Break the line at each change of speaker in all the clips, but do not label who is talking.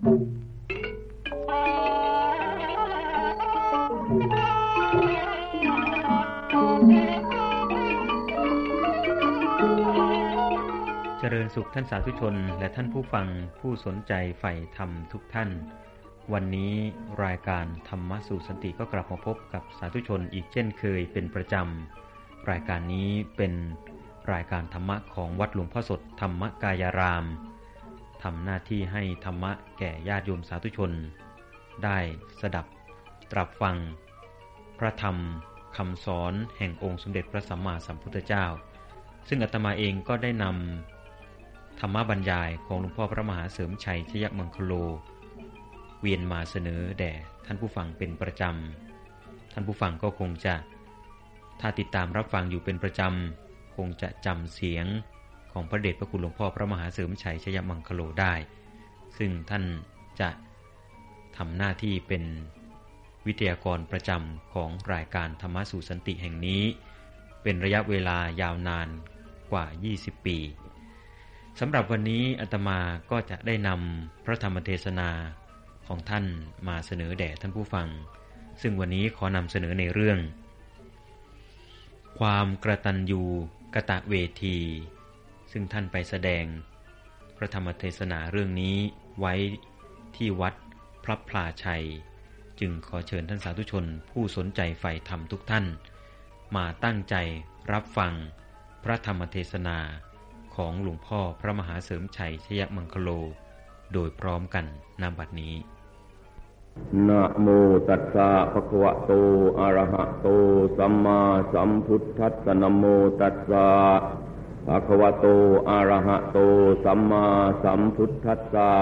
เจริญสุขท่านสาธุชนและท่านผู้ฟังผู้สนใจใฝ่ธรรมทุกท่าน วันนี้รายการธรรมะสู่สันติก็กลับมาพบกับสาธุชนอีกเช่นเคยเป็นประจำ รายการนี้เป็นรายการธรรมะของวัดหลวงพ่อสดธรรมกายาราม ทำหน้าที่ให้ธรรมะแก่ญาติโยมสาธุชน ได้สดับ ตรับฟัง พระธรรมคำสอนแห่งองค์สมเด็จพระสัมมาสัมพุทธเจ้า ซึ่งอาตมาเองก็ได้นำธรรมบรรยายของหลวงพ่อพระมหาเสริมชัยชยมังคโล เวียนมาเสนอแด่ท่านผู้ฟังเป็นประจำ ท่านผู้ฟังก็คงจะ ถ้าติดตามรับฟังอยู่เป็นประจำ คงจะจำเสียง ของพระเดชพระคุณหลวงพ่อพระมหาเสริมชัยชยมังคโลได้ ซึ่งท่านจะทำหน้าที่เป็นวิทยากรประจำของรายการธรรมสู่สันติแห่งนี้ เป็นระยะเวลายาวนานกว่า 20 ปีสำหรับวันนี้อาตมาก็จะได้นำพระธรรมเทศนาของท่านมาเสนอแด่ท่านผู้ฟัง ซึ่งวันนี้ขอนำเสนอในเรื่อง ความกระตันยูกะตะเวที ซึ่งท่านไปแสดง พระธรรมเทศนาเรื่องนี้ไว้ที่วัดพระพลาชัย จึงขอเชิญท่านสาธุชนผู้สนใจใฝ่ธรรมทุกท่าน มาตั้งใจรับฟังพระธรรมเทศนาของหลวงพ่อพระมหาเสริมชัยชยมังคโล โดยพร้อมกันนามบัดนี้
นะโมตัสสะภะคะวะโต อะระหะโต สัมมาสัมพุทธัสสะนะโมตัสสะ ภะคะวะโต อะระหะโต สัมมาสัมพุทธัสสะ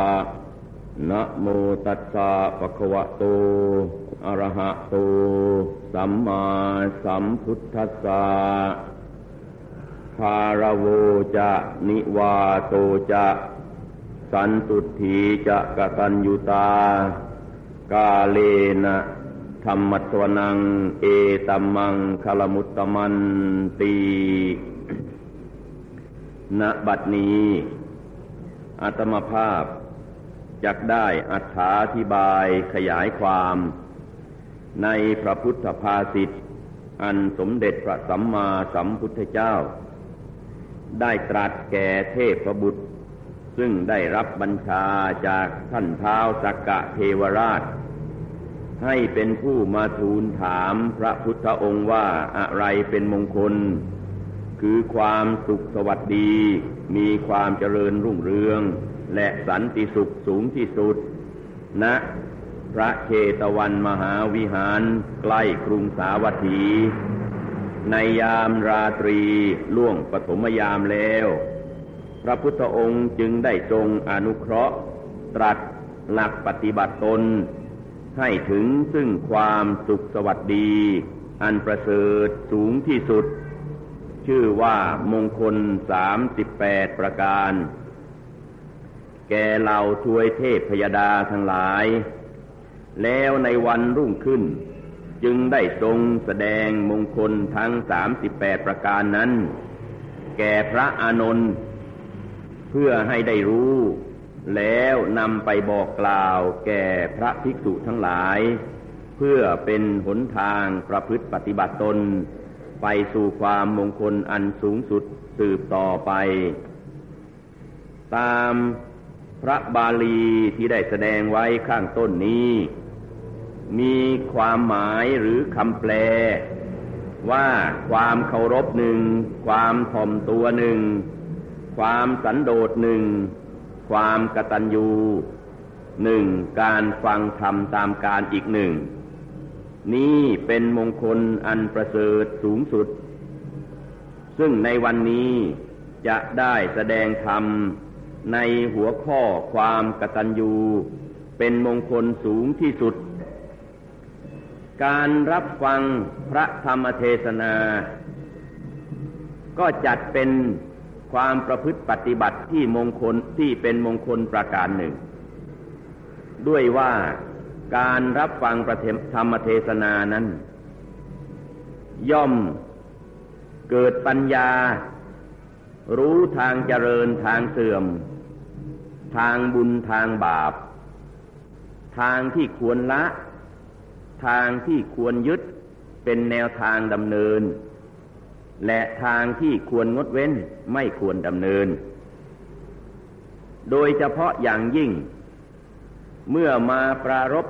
นะโมตัสสะภะคะวะโต อะระหะโต สัมมาสัมพุทธัสสะคาระโวจะ นิวาโตจะ สันตุถีจะกตัญยุตา กาเลนะธรรมตวนัง เอตัมมังคลมุตตมันตี ณบัดนี้อาตมภาพจักได้อัธาธิบายขยายความ ในพระพุทธภาษิตอันสมเด็จพระสัมมาสัมพุทธเจ้า ได้ตรัสแก่เทพบุตร ซึ่งได้รับบัญชาจากท่านเท้าสักกะเทวราช ให้เป็นผู้มาทูลถามพระพุทธองค์ว่าอะไรเป็นมงคล คือความสุขสวัสดี มีความเจริญรุ่งเรือง และสันติสุขสูงที่สุดณนะพระเชตวันมหาวิหารใกล้กรุงสาวัตถี ในยามราตรีล่วงปฐมยามแล้ว พระพุทธองค์จึงได้ทรงอนุเคราะห์ ตรัสหลักปฏิบัติตน ให้ถึงซึ่งความสุขสวัสดี อันประเสริฐสูงที่สุด ชื่อว่ามงคลสามสิบแปดประการ แก่เหล่าทวยเทพพยดาทั้งหลาย แล้วในวันรุ่งขึ้น จึงได้ทรงแสดงมงคลทั้งสามสิบแปดประการนั้น แก่พระอานนท์เพื่อให้ได้รู้ แล้วนำไปบอกกล่าวแก่พระภิกษุทั้งหลาย เพื่อเป็นหนทางประพฤติปฏิบัติตน ไปสู่ความมงคลอันสูงสุดสืบต่อไป ตามพระบาลีที่ได้แสดงไว้ข้างต้นนี้ มีความหมายหรือคำแปล ว่าความเคารพหนึ่ง ความถ่อมตัวหนึ่ง ความสันโดษหนึ่ง ความกตัญญูหนึ่งการฟังธรรมตามการอีกหนึ่ง นี่เป็นมงคลอันประเสริฐสูงสุด ซึ่งในวันนี้จะได้แสดงธรรมในหัวข้อความกตัญญูเป็นมงคลสูงที่สุด การรับฟังพระธรรมเทศนา ก็จัดเป็นความประพฤติปฏิบัติที่มงคลที่เป็นมงคลประการหนึ่ง ด้วยว่า การรับฟังประธรรมเทศนานั้น ย่อมเกิดปัญญา รู้ทางเจริญทางเสื่อม ทางบุญทางบาป ทางที่ควรละ ทางที่ควรยึดเป็นแนวทางดำเนิน และทางที่ควรงดเว้นไม่ควรดำเนิน โดยเฉพาะอย่างยิ่ง เมื่อมาปรารบ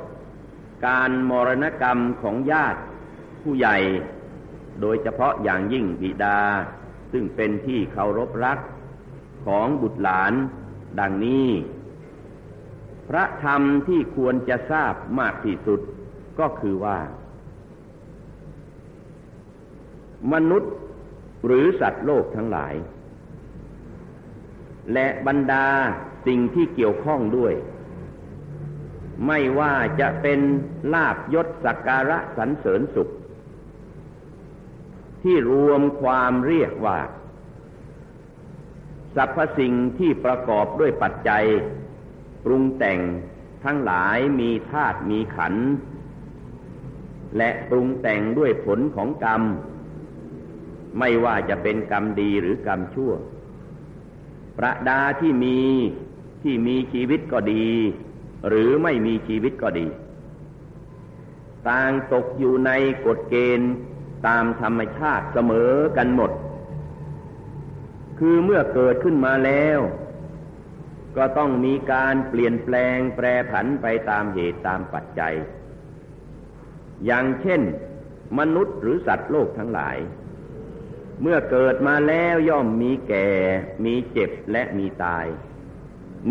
การมรณกรรมของญาติผู้ใหญ่ โดยเฉพาะอย่างยิ่งบิดา ซึ่งเป็นที่เคารพรักของบุตรหลานดังนี้ พระธรรมที่ควรจะทราบมากที่สุดก็คือว่า มนุษย์หรือสัตว์โลกทั้งหลาย และบรรดาสิ่งที่เกี่ยวข้องด้วย ไม่ว่าจะเป็นลาบยศสักการะสรรเสริญสุข ที่รวมความเรียกว่าสรรพสิ่งที่ประกอบด้วยปัจจัย ปรุงแต่งทั้งหลายมีธาตุมีขัน และปรุงแต่งด้วยผลของกรรม ไม่ว่าจะเป็นกรรมดีหรือกรรมชั่ว ประดาที่มีที่มีชีวิตก็ดี หรือไม่มีชีวิตก็ดี ต่างตกอยู่ในกฎเกณฑ์ตามธรรมชาติเสมอกันหมด คือเมื่อเกิดขึ้นมาแล้ว ก็ต้องมีการเปลี่ยนแปลงแปรผันไปตามเหตุตามปัจจัย อย่างเช่น มนุษย์หรือสัตว์โลกทั้งหลาย เมื่อเกิดมาแล้วย่อมมีแก่ มีเจ็บและมีตาย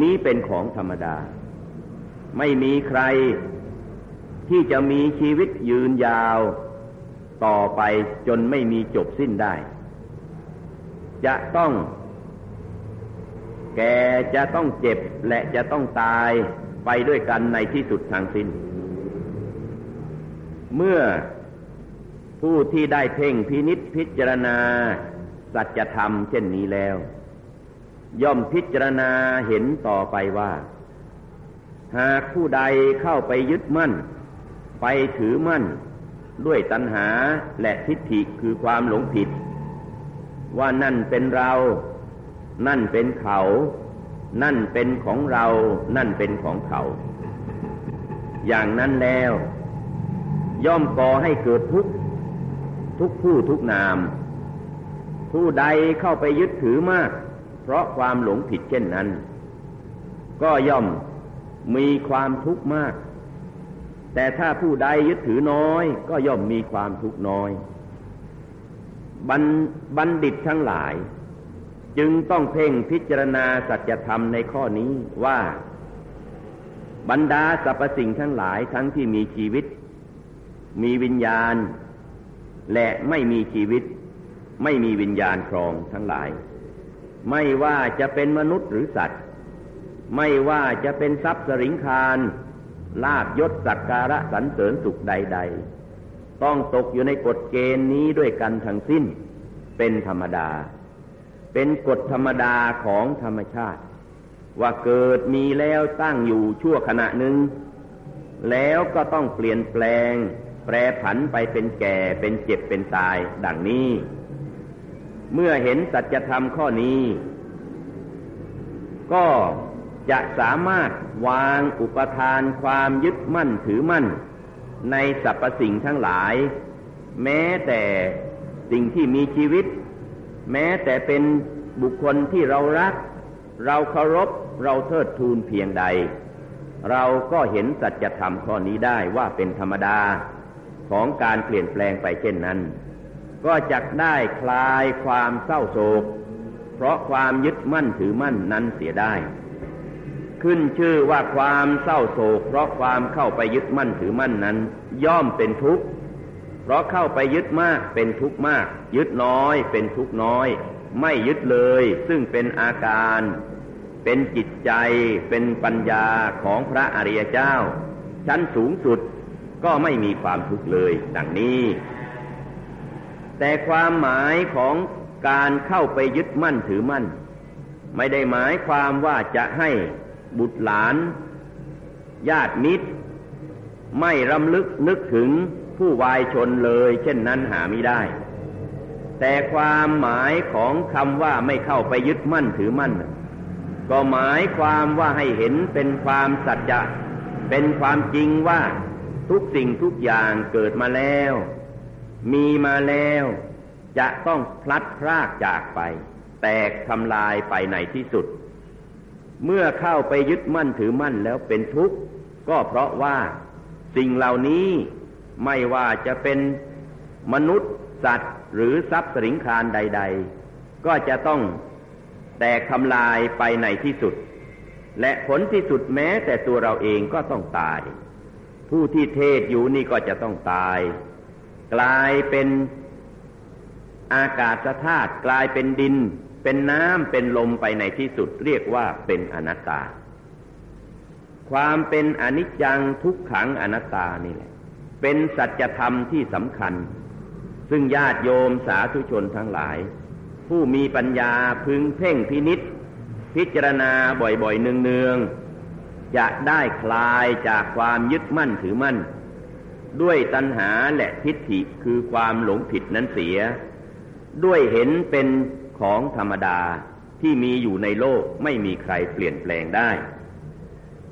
นี้เป็นของธรรมดา ไม่มีใครที่จะมีชีวิตยืนยาวต่อไปจนไม่มีจบสิ้นได้ จะต้องแก่จะต้องเจ็บและจะต้องตายไปด้วยกันในที่สุดทางสิ้น เมื่อผู้ที่ได้เพ่งพินิษพิจารณา สัจธรรมเช่นนี้แล้ว ย่อมพิจารณาเห็นต่อไปว่า หากผู้ใดเข้าไปยึดมั่น ไปถือมั่น ด้วยตัณหาและทิฏฐิคือความหลงผิด ว่านั่นเป็นเรา นั่นเป็นเขา นั่นเป็นของเรา นั่นเป็นของเขา อย่างนั้นแล้ว ย่อมก่อให้เกิดทุกทุกผู้ทุกนาม ผู้ใดเข้าไปยึดถือมาก เพราะความหลงผิดเช่นนั้น ก็ย่อม มีความทุกข์มาก แต่ถ้าผู้ใดยึดถือน้อย ก็ย่อมมีความทุกข์น้อย บัณฑิตทั้งหลาย จึงต้องเพ่งพิจารณาสัจธรรมในข้อนี้ว่า บรรดาสรรพสิ่งทั้งหลายทั้งที่มีชีวิต มีวิญญาณ และไม่มีชีวิต ไม่มีวิญญาณครองทั้งหลาย ไม่ว่าจะเป็นมนุษย์หรือสัตว์ ไม่ว่าจะเป็นทรัพย์สริงคารลาบยศสักการะสรรเสริญสุขใด ๆ ต้องตกอยู่ในกฎเกณฑ์นี้ด้วยกันทั้งสิ้น เป็นธรรมดา เป็นกฎธรรมดาของธรรมชาติ ว่าเกิดมีแล้วตั้งอยู่ชั่วขณะหนึ่ง แล้วก็ต้องเปลี่ยนแปลง แปรผันไปเป็นแก่เป็นเจ็บเป็นตาย ดังนี้ เมื่อเห็นสัจธรรมข้อนี้ ก็ จะสามารถวางอุปทานความยึดมั่นถือมั่น ในสรรพสิ่งทั้งหลาย แม้แต่สิ่งที่มีชีวิต แม้แต่เป็นบุคคลที่เรารัก เราเคารพเราเทิดทูนเพียงใด เราก็เห็นสัจธรรมข้อนี้ได้ว่าเป็นธรรมดาของการเปลี่ยนแปลงไปเช่นนั้น ก็จะได้คลายความเศร้าโศก เพราะความยึดมั่นถือมั่นนั้นเสียได้ ขึ้นชื่อว่าความเศร้าโศก เพราะความเข้าไปยึดมั่นถือมั่นนั้น ย่อมเป็นทุกข์ เพราะเข้าไปยึดมากเป็นทุกข์มาก ยึดน้อยเป็นทุกข์น้อย ไม่ยึดเลย ซึ่งเป็นอาการ เป็นจิตใจ เป็นปัญญาของพระอริยเจ้า ชั้นสูงสุดก็ไม่มีความทุกข์เลย ดังนี้ แต่ความหมายของการเข้าไปยึดมั่นถือมั่น ไม่ได้หมายความว่าจะให้ บุตรหลาน ญาติมิตร ไม่รำลึกนึกถึงผู้วายชนเลย เช่นนั้นหาไม่ได้ แต่ความหมายของคำว่าไม่เข้าไปยึดมั่นถือมั่น ก็หมายความว่าให้เห็นเป็นความสัจจะเป็นความจริงว่าทุกสิ่งทุกอย่างเกิดมาแล้ว มีมาแล้ว จะต้องพลัดพรากจากไป แตกทำลายไปในที่สุด เมื่อเข้าไปยึดมั่นถือมั่นแล้วเป็นทุกข์ ก็เพราะว่าสิ่งเหล่านี้ไม่ว่าจะเป็นมนุษย์สัตว์หรือทรัพย์สินคารใด ๆ ก็จะต้องแตกทำลายไปในที่สุด และผลที่สุดแม้แต่ตัวเราเองก็ต้องตาย ผู้ที่เทศอยู่นี่ก็จะต้องตาย กลายเป็นอากาศธาตุกลายเป็นดิน เป็นน้ำเป็นลมไปในที่สุดเรียกว่าเป็นอนัตตา ความเป็นอนิจจังทุกขังอนัตตานี่แหละ เป็นสัจธรรมที่สำคัญ ซึ่งญาติโยมสาธุชนทั้งหลาย ผู้มีปัญญาพึงเพ่งพินิษพิจารณาบ่อยๆเนืองๆ จะได้คลายจากความยึดมั่นถือมั่น ด้วยตัณหาและทิฏฐิคือความหลงผิดนั้นเสีย ด้วยเห็นเป็น ของธรรมดาที่มีอยู่ในโลกไม่มีใครเปลี่ยนแปลงได้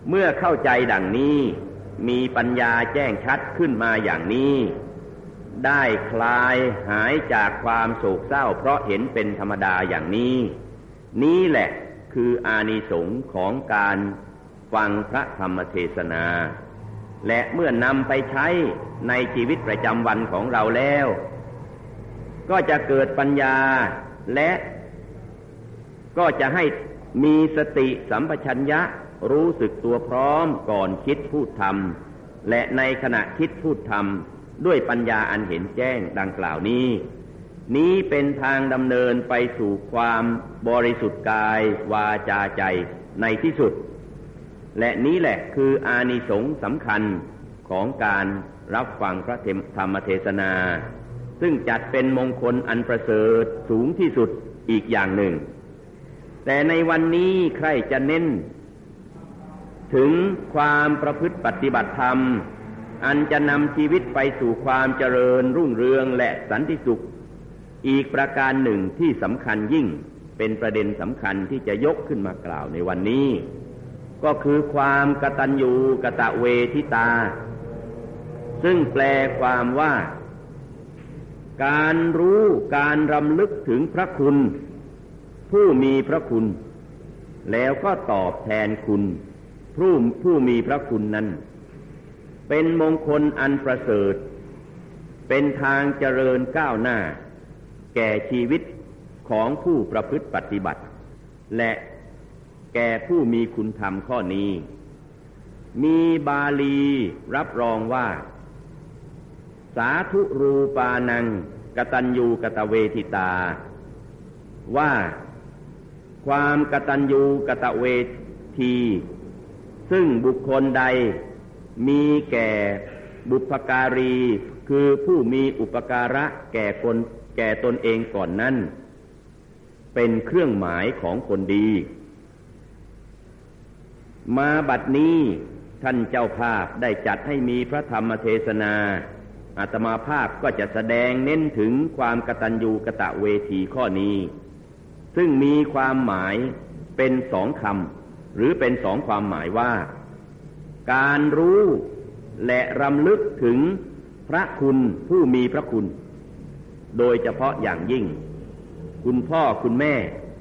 เมื่อเข้าใจดังนี้ มีปัญญาแจ้งชัดขึ้นมาอย่างนี้ ได้คลายหายจากความโศกเศร้าเพราะเห็นเป็นธรรมดาอย่างนี้ นี้แหละคืออานิสงส์ของการฟังพระธรรมเทศนา และเมื่อนำไปใช้ในชีวิตประจำวันของเราแล้ว ก็จะเกิดปัญญา และก็จะให้มีสติสัมปชัญญะรู้สึกตัวพร้อมก่อนคิดพูดทำและในขณะคิดพูดทำด้วยปัญญาอันเห็นแจ้งดังกล่าวนี้ นี้เป็นทางดำเนินไปสู่ความบริสุทธิ์กายวาจาใจในที่สุด และนี้แหละคืออานิสงส์สำคัญของการรับฟังพระธรรมเทศนา ซึ่งจัดเป็นมงคลอันประเสริฐสูงที่สุดอีกอย่างหนึ่ง แต่ในวันนี้ใครจะเน้น ถึงความประพฤติปฏิบัติธรรม อันจะนำชีวิตไปสู่ความเจริญรุ่งเรืองและสันติสุข อีกประการหนึ่งที่สำคัญยิ่งเป็นประเด็นสำคัญที่จะยกขึ้นมากล่าวในวันนี้ ก็คือความกตัญญูกะตะเวทิตา ซึ่งแปลความว่า การรู้การรำลึกถึงพระคุณ ผู้มีพระคุณ แล้วก็ตอบแทนคุณผู้ผู้มีพระคุณนั้น เป็นมงคลอันประเสริฐ เป็นทางเจริญก้าวหน้า แก่ชีวิตของผู้ประพฤติปฏิบัติ และแก่ผู้มีคุณธรรมข้อนี้ มีบาลีรับรองว่า สาธุรูปานังกตัญญูกตเวทิตา ว่าความกตัญญูกตเวที ซึ่งบุคคลใดมีแก่บุพการี คือผู้มีอุปการะแก่คนแก่ตนเองก่อนนั้น เป็นเครื่องหมายของคนดี มาบัดนี้ท่านเจ้าภาพได้จัดให้มีพระธรรมเทศนา อาตมาภาพก็จะแสดงเน้นถึงความกตัญญูกะตะเวทีข้อนี้ ซึ่งมีความหมายเป็นสองคำหรือเป็นสองความหมายว่า การรู้และรำลึกถึงพระคุณผู้มีพระคุณ โดยเฉพาะอย่างยิ่ง คุณพ่อคุณแม่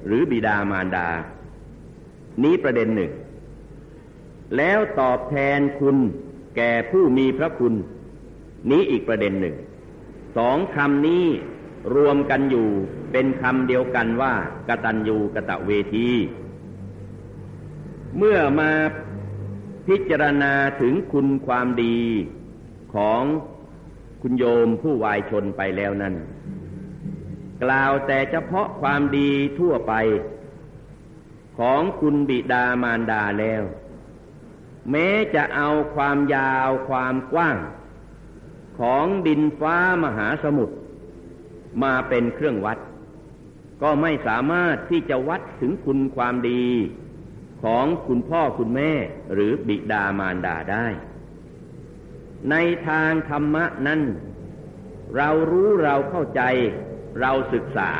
หรือบิดามารดา นี้ประเด็นหนึ่ง แล้วตอบแทนคุณแก่ผู้มีพระคุณ นี้อีกประเด็นหนึ่ง สองคำนี้รวมกันอยู่เป็นคำเดียวกันว่ากตัญญูกะตะเวที เมื่อมาพิจารณาถึงคุณความดีของคุณโยมผู้วายชนไปแล้วนั้น กล่าวแต่เฉพาะความดีทั่วไป ของคุณบิดามารดาแล้ว แม้จะเอาความยาวความกว้าง ของดินฟ้ามหาสมุทรมาเป็นเครื่องวัด ก็ไม่สามารถที่จะวัดถึงคุณความดี ของคุณพ่อคุณแม่หรือบิดามารดาได้ ในทางธรรมะนั้น เรารู้เราเข้าใจเราศึกษา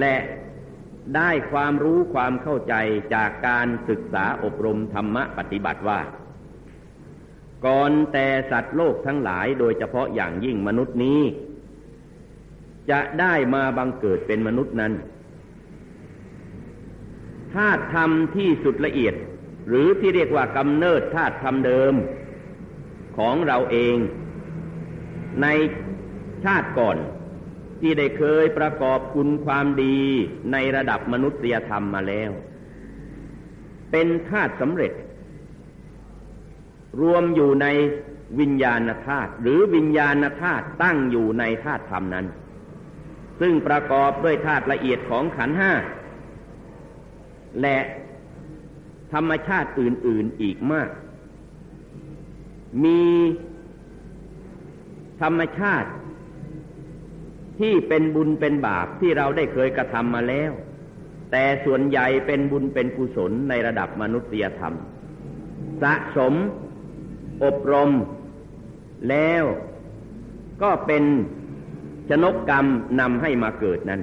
และได้ความรู้ความเข้าใจจากการศึกษาอบรมธรรมะปฏิบัติว่า ก่อนแต่สัตว์โลกทั้งหลายโดยเฉพาะอย่างยิ่งมนุษย์นี้ จะได้มาบังเกิดเป็นมนุษย์นั้นธาตุธรรมที่สุดละเอียด หรือที่เรียกว่ากำเนิดธาตุธรรมเดิมของเราเอง ในชาติก่อนที่ได้เคยประกอบคุณความดีในระดับมนุษยธรรมมาแล้ว เป็นธาตุสำเร็จ รวมอยู่ในวิญญาณธาตุหรือวิญญาณธาตุตั้งอยู่ในธาตุธรรมนั้น ซึ่งประกอบด้วยธาตุละเอียดของขันห้าและธรรมชาติอื่น ๆอีกมาก มีธรรมชาติที่เป็นบุญเป็นบาปที่เราได้เคยกระทำมาแล้ว แต่ส่วนใหญ่เป็นบุญเป็นกุศลในระดับมนุษยธรรม สะสม อบรม แล้วก็เป็นชนกกรรมนำให้มาเกิดนั้น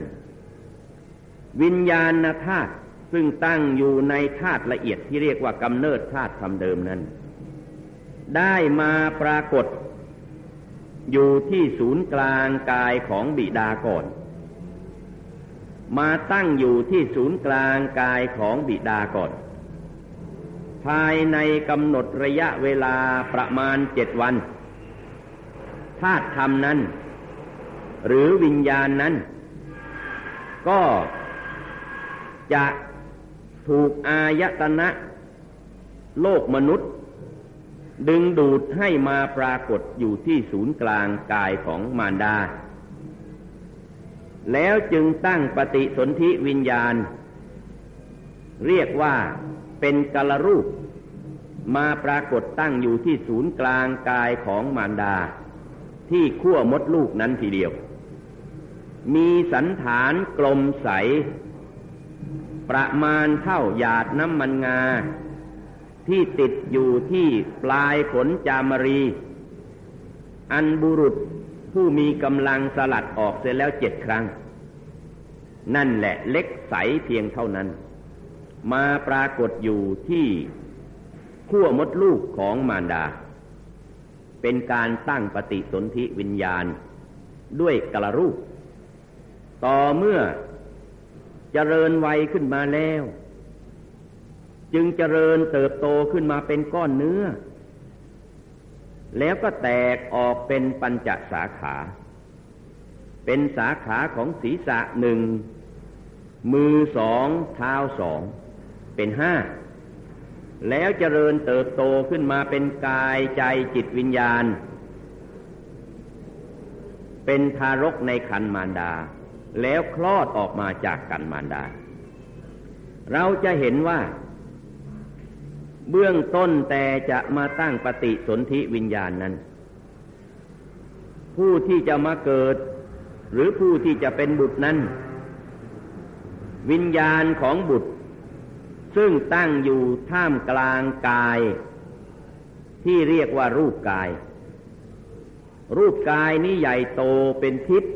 วิญญาณธาตุซึ่งตั้งอยู่ในธาตุละเอียดที่เรียกว่ากำเนิดธาตุทำเดิมนั้น ได้มาปรากฏ อยู่ที่ศูนย์กลางกายของบิดาก่อน มาตั้งอยู่ที่ศูนย์กลางกายของบิดาก่อน ภายในกำหนดระยะเวลาประมาณเจ็ดวันธาตุธรรมนั้น หรือวิญญาณนั้น ก็จะถูกอายตนะ โลกมนุษย์ ดึงดูดให้มาปรากฏอยู่ที่ศูนย์กลางกายของมารดา แล้วจึงตั้งปฏิสนธิวิญญาณ เรียกว่า เป็นกลรูป มาปรากฏตั้งอยู่ที่ศูนย์กลางกายของมารดา ที่ขั้วมดลูกนั้นทีเดียว มีสันฐานกลมใส ประมาณเท่าหยาดน้ำมันงา ที่ติดอยู่ที่ปลายขนจามรี อันบุรุษผู้มีกำลังสลัดออกเสร็จแล้วเจ็ดครั้ง นั่นแหละเล็กใสเพียงเท่านั้น มาปรากฏอยู่ที่ขั้วมดลูกของมารดา เป็นการตั้งปฏิสนธิวิญญาณด้วยกระรูป ต่อเมื่อเจริญวัยขึ้นมาแล้ว จึงเจริญเติบโตขึ้นมาเป็นก้อนเนื้อ แล้วก็แตกออกเป็นปัญจสาขา เป็นสาขาของศีรษะหนึ่งมือสองเท้าสอง เป็นห้า แล้วเจริญเติบโตขึ้นมาเป็นกายใจจิตวิญญาณ เป็นทารกในคันมารดา แล้วคลอดออกมาจากกันมารดา เราจะเห็นว่า เบื้องต้นแต่จะมาตั้งปฏิสนธิวิญญาณนั้น ผู้ที่จะมาเกิด หรือผู้ที่จะเป็นบุตรนั้นวิญญาณของบุตร ซึ่งตั้งอยู่ท่ามกลางกาย ที่เรียกว่ารูปกาย รูปกายนี้ใหญ่โตเป็นทิพย์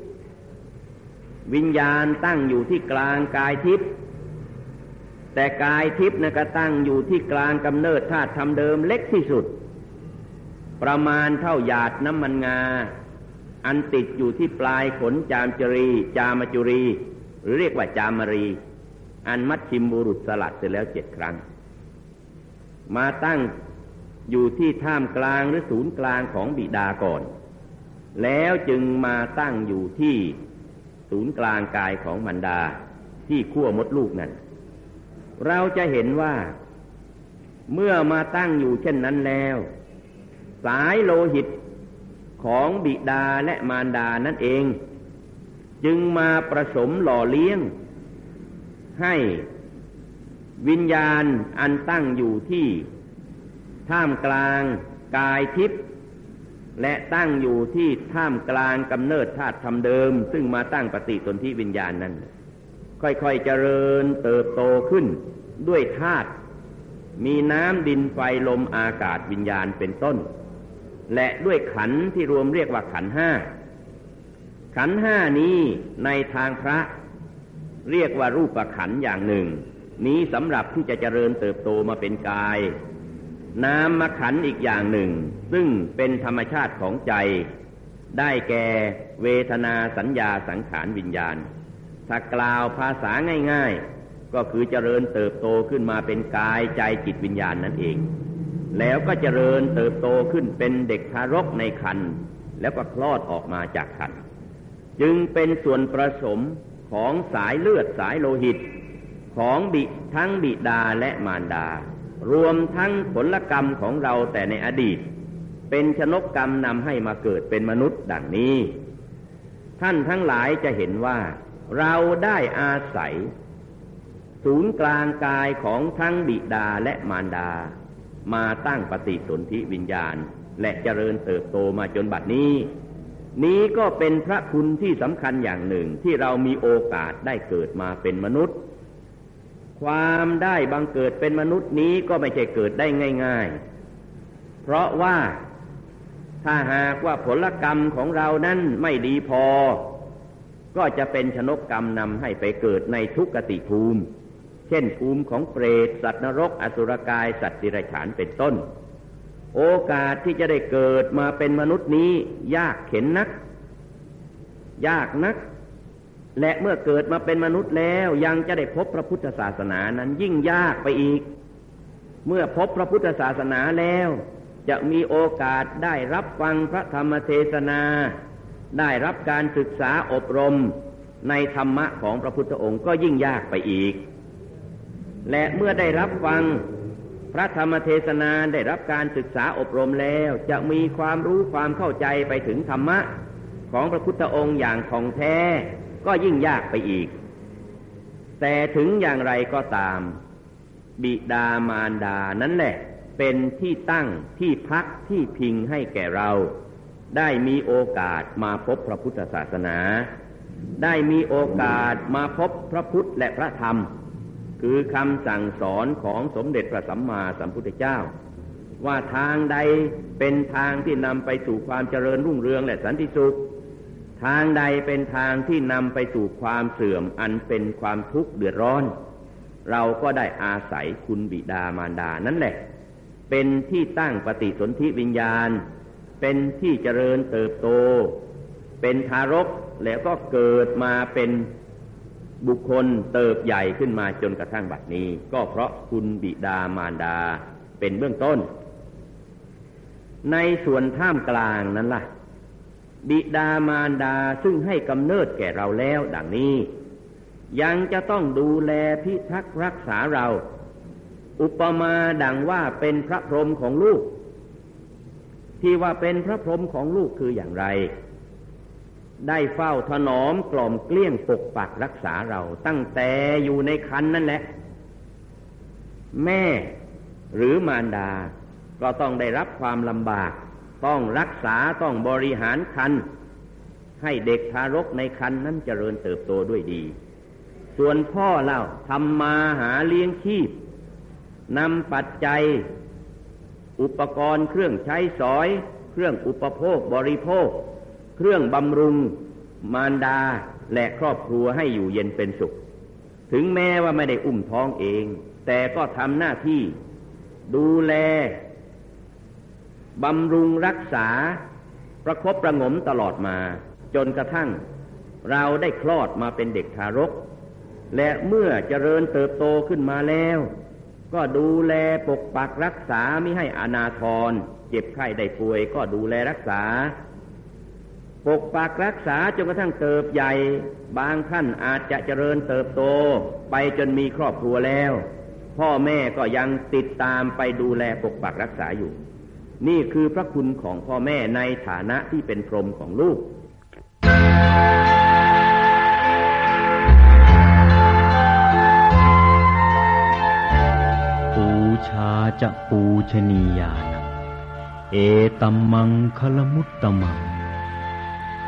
วิญญาณตั้งอยู่ที่กลางกายทิพย์แต่กายทิพย์นะก็ตั้งอยู่ที่กลางกำเนิดธาตุธรรมเดิมเล็กที่สุด ประมาณเท่าหยาดน้ำมันงา อันติดอยู่ที่ปลายขนจามจรี จามจุรี หรือเรียกว่าจามรี อันมัดชิมบุรุษสลัดเสร็จแล้วเจ็ดครั้ง มาตั้งอยู่ที่ท่ามกลางหรือศูนย์กลางของบิดาก่อน แล้วจึงมาตั้งอยู่ที่ศูนย์กลางกายของมันดาที่ขั้วมดลูกนั้น เราจะเห็นว่า เมื่อมาตั้งอยู่เช่นนั้นแล้ว สายโลหิตของบิดาและมารดานั่นเอง จึงมาประสมหล่อเลี้ยง ให้วิญญาณอันตั้งอยู่ที่ท่ามกลางกายทิพย์และตั้งอยู่ที่ท่ามกลางกำเนิดธาตุธรรมเดิม ซึ่งมาตั้งปฏิสนธิวิญญาณนั้น ค่อยๆเจริญเติบโตขึ้นด้วยธาตุมีน้ำดินไฟลมอากาศวิญญาณเป็นต้น และด้วยขันที่รวมเรียกว่าขันห้าขันห้านี้ในทางพระ เรียกว่ารูปขันอย่างหนึ่ง นี้สำหรับที่จะเจริญเติบโตมาเป็นกาย น้ำมขันอีกอย่างหนึ่ง ซึ่งเป็นธรรมชาติของใจ ได้แก่เวทนาสัญญาสังขารวิญญาณ ถ้ากล่าวภาษาง่ายๆ ก็คือเจริญเติบโตขึ้นมาเป็นกายใจจิตวิญญาณนั่นเอง แล้วก็เจริญเติบโตขึ้นเป็นเด็กทารกในครรภ์แล้วก็คลอดออกมาจากครรภ์จึงเป็นส่วนประสม ของสายเลือดสายโลหิต ของบิทั้งบิดาและมารดา รวมทั้งผลกรรมของเราแต่ในอดีต เป็นชนกกรรมนำให้มาเกิดเป็นมนุษย์ดังนี้ ท่านทั้งหลายจะเห็นว่า เราได้อาศัย ศูนย์กลางกายของทั้งบิดาและมารดา มาตั้งปฏิสนธิวิญญาณ และเจริญเติบโตมาจนบัดนี้ นี้ก็เป็นพระคุณที่สำคัญอย่างหนึ่งที่เรามีโอกาสได้เกิดมาเป็นมนุษย์ ความได้บังเกิดเป็นมนุษย์นี้ก็ไม่ใช่เกิดได้ง่าย ๆ เพราะว่าถ้าหากว่าผลกรรมของเรานั้นไม่ดีพอ ก็จะเป็นชนกกรรมนำให้ไปเกิดในทุกขติภูมิ เช่นภูมิของเปรต สัตว์นรก อสุรกาย สัตว์ดิรัจฉานเป็นต้น โอกาสที่จะได้เกิดมาเป็นมนุษย์นี้ ยากเข็นนัก ยากนัก และเมื่อเกิดมาเป็นมนุษย์แล้วยังจะได้พบพระพุทธศาสนานั้นยิ่งยากไปอีก เมื่อพบพระพุทธศาสนาแล้ว จะมีโอกาสได้รับฟังพระธรรมเทศนา ได้รับการศึกษาอบรมในธรรมะของพระพุทธองค์ก็ยิ่งยากไปอีก และเมื่อได้รับฟัง พระธรรมเทศนาได้รับการศึกษาอบรมแล้วจะมีความรู้ความเข้าใจไปถึงธรรมะของพระพุทธองค์อย่างของแท้ก็ยิ่งยากไปอีก แต่ถึงอย่างไรก็ตาม บิดามารดานั้นแหละ เป็นที่ตั้งที่พักที่พิงให้แก่เรา ได้มีโอกาสมาพบพระพุทธศาสนา ได้มีโอกาสมาพบพระพุทธและพระธรรม คือคำสั่งสอนของสมเด็จพระสัมมาสัมพุทธเจ้า ว่าทางใดเป็นทางที่นำไปสู่ความเจริญรุ่งเรืองและสันติสุข ทางใดเป็นทางที่นำไปสู่ความเสื่อมอันเป็นความทุกข์เดือดร้อน เราก็ได้อาศัยคุณบิดามารดานั่นแหละ เป็นที่ตั้งปฏิสนธิวิญญาณ เป็นที่เจริญเติบโต เป็นทารกแล้วก็เกิดมาเป็น บุคคลเติบใหญ่ขึ้นมาจนกระทั่งบัดนี้ ก็เพราะคุณบิดามารดาเป็นเบื้องต้น ในส่วนท่ามกลางนั้นล่ะ บิดามารดาซึ่งให้กำเนิดแก่เราแล้วดังนี้ ยังจะต้องดูแลพิทักษ์รักษาเรา อุปมาดังว่าเป็นพระพรหมของลูก ที่ว่าเป็นพระพรหมของลูกคืออย่างไร ได้เฝ้าถนอมกล่อมเกลี้ยงปกปักรักษาเราตั้งแต่อยู่ในคันนั่นแหละ แม่หรือมารดา ก็ต้องได้รับความลำบาก ต้องรักษาต้องบริหารคันให้เด็กทารกในคันนั้นเจริญเติบโตด้วยดี ส่วนพ่อเล่าทำมาหาเลี้ยงชีพนำปัจจัย อุปกรณ์เครื่องใช้สอย เครื่องอุปโภคบริโภค เครื่องบำรุงมารดาและครอบครัวให้อยู่เย็นเป็นสุข ถึงแม้ว่าไม่ได้อุ้มท้องเอง แต่ก็ทำหน้าที่ดูแลบำรุงรักษา ประครบประงมตลอดมา จนกระทั่ง เราได้คลอดมาเป็นเด็กทารก และเมื่อเจริญเติบโตขึ้นมาแล้ว ก็ดูแลปกปักรักษาไม่ให้อนาทรเจ็บไข้ได้ป่วยก็ดูแลรักษา ปกปักรักษาจนกระทั่งเติบใหญ่ บางท่านอาจจะเจริญเติบโต ไปจนมีครอบครัวแล้ว พ่อแม่ก็ยังติดตามไปดูแลปกปักรักษาอยู่ นี่คือพระคุณของพ่อแม่ในฐานะที่เป็นพรหมของลูก
ปูชาจะปูชนียานังเอตัมมังคลมุตตมัง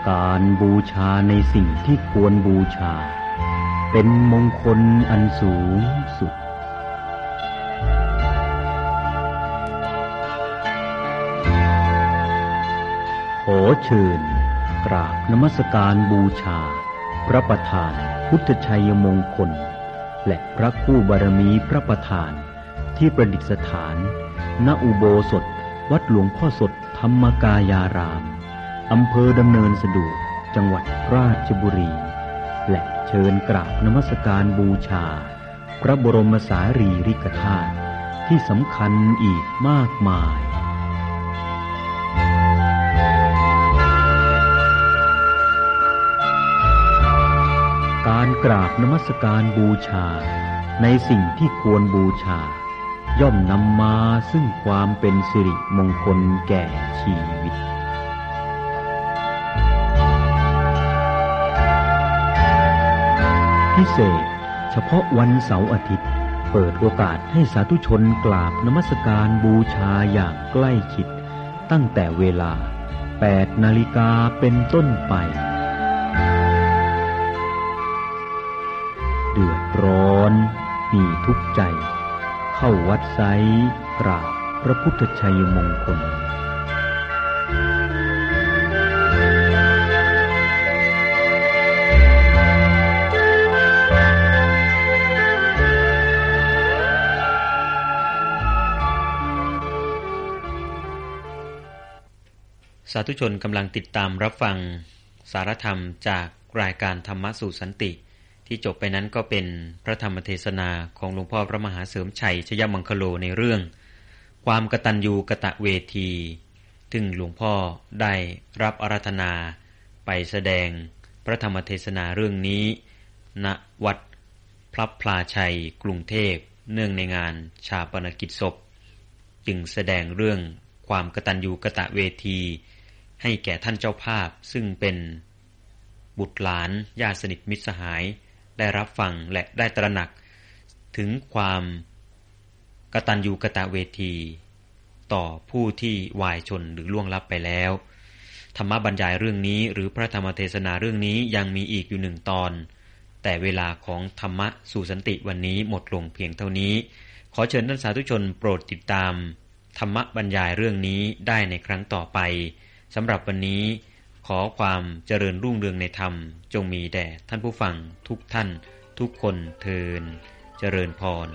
การบูชาในสิ่งที่ควรบูชา เป็นมงคลอันสูงสุด ขอเชิญ กราบนมัสการบูชา พระประธานพุทธชัยมงคล และพระคู่บารมีพระประธานที่ประดิษฐาน
ณอุโบสถ วัดหลวงพ่อสดธรรมกายาราม อำเภอดำเนินสะดวกจังหวัดราชบุรี และเชิญกราบนมัสการบูชา พระบรมสารีริกธาตุที่สำคัญอีกมากมายการกราบนมัสการบูชา ในสิ่งที่ควรบูชา ย่อมนำมาซึ่งความเป็นสิริมงคลแก่ชีวิต พิเศษ เฉพาะวันเสาร์อาทิตย์ เปิดโอกาสให้สาธุชนกราบนมัสการบูชาอย่างใกล้ชิด ตั้งแต่เวลา 8 นาฬิกาเป็นต้นไป เดือดร้อน มีทุกข์ใจ เข้าวัดไซกราบพระพุทธชัยมงคล
สาธุชนกำลังติดตามรับฟังสารธรรมจากรายการธรรมสู่สันติ ที่จบไปนั้นก็เป็นพระธรรมเทศนาของหลวงพ่อพระมหาเสริมชัยชยมังคโลในเรื่อง ความกตัญญูกะตะเวทีซึ่งหลวงพ่อได้รับอาราธนา ไปแสดงพระธรรมเทศนาเรื่องนี้ ณวัดพระพลาชัย กรุงเทพเนื่องในงานชาปนกิจศพ จึงแสดงเรื่องความกตัญญูกะตะเวที ให้แก่ท่านเจ้าภาพซึ่งเป็นบุตรหลานญาติสนิทมิตรสหาย ได้รับฟังและได้ตระหนัก ถึงความกตัญญูกะตะเวที ต่อผู้ที่วายชนหรือล่วงลับไปแล้ว ธรรมบรรยายเรื่องนี้หรือพระธรรมเทศนาเรื่องนี้ยังมีอีกอยู่หนึ่งตอน แต่เวลาของธรรมะสู่สันติวันนี้หมดลงเพียงเท่านี้ ขอเชิญท่านสาธุชนโปรดติดตาม ธรรมบรรยายเรื่องนี้ได้ในครั้งต่อไป สำหรับวันนี้ขอความเจริญรุ่งเรืองในธรรม จงมีแด่ท่านผู้ฟังทุกท่าน ทุกคนเทินเจริญพร